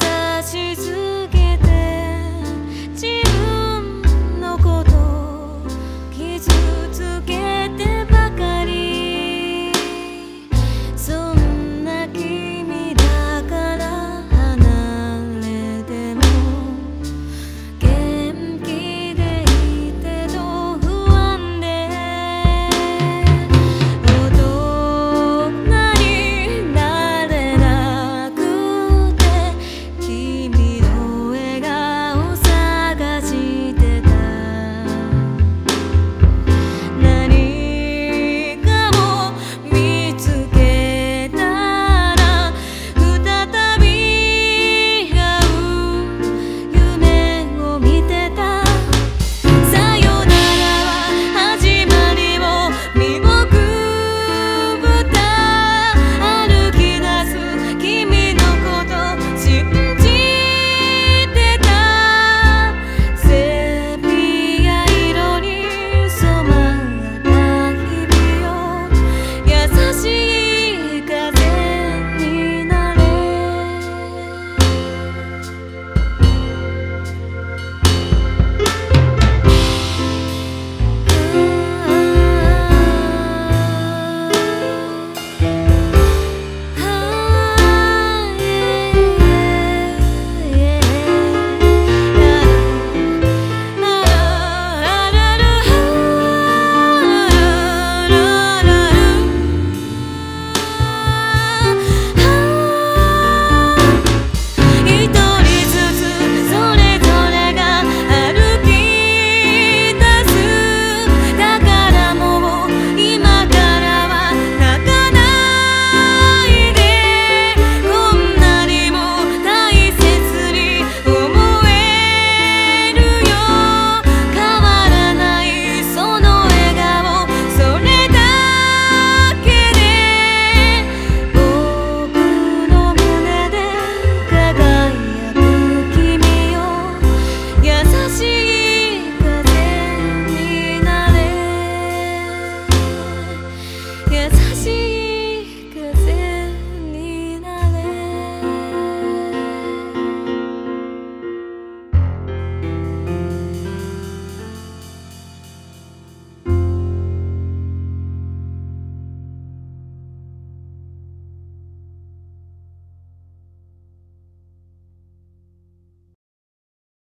擦去自